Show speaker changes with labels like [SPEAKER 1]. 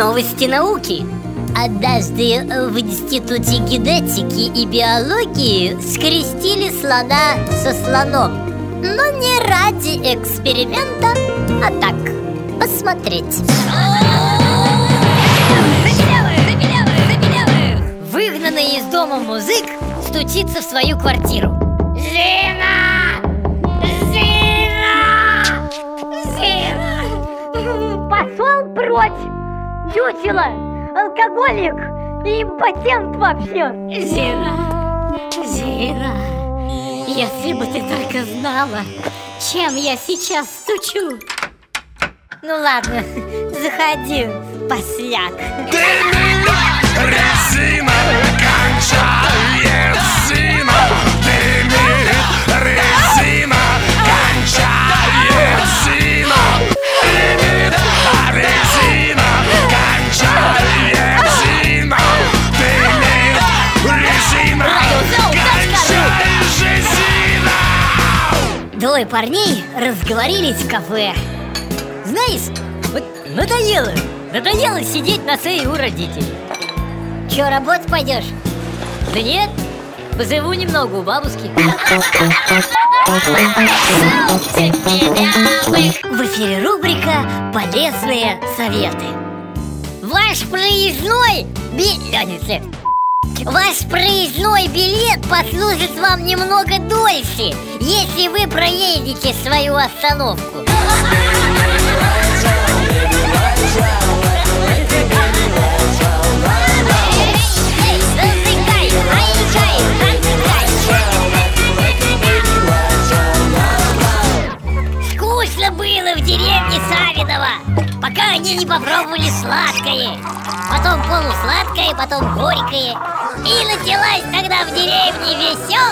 [SPEAKER 1] Новости науки Однажды в Институте генетики и биологии скрестили слона со слоном Но не ради эксперимента, а так, посмотреть Выгнанный из дома музык стучится в свою квартиру Зина! Зина! Зина!
[SPEAKER 2] Пошел прочь! Чучело! Алкоголик! И импотент вообще!
[SPEAKER 1] Зина! Зина! Если бы ты только знала, чем я сейчас стучу Ну ладно, заходи, посляк
[SPEAKER 3] Резина кончает
[SPEAKER 1] Двое парней разговорились в кафе. Знаешь, вот надоело, надоело сидеть на шее у родителей. Че, работать пойдешь? Да нет, позову немного у бабушки. В эфире рубрика «Полезные советы» Ваш проездной билет... Ваш проездной билет послужит вам немного дольше, если вы проедете свою остановку. Скучно было в деревне Савиново, пока они не попробовали сладкое. Потом полусладкое, потом горькое. И началась тогда в деревне веселая.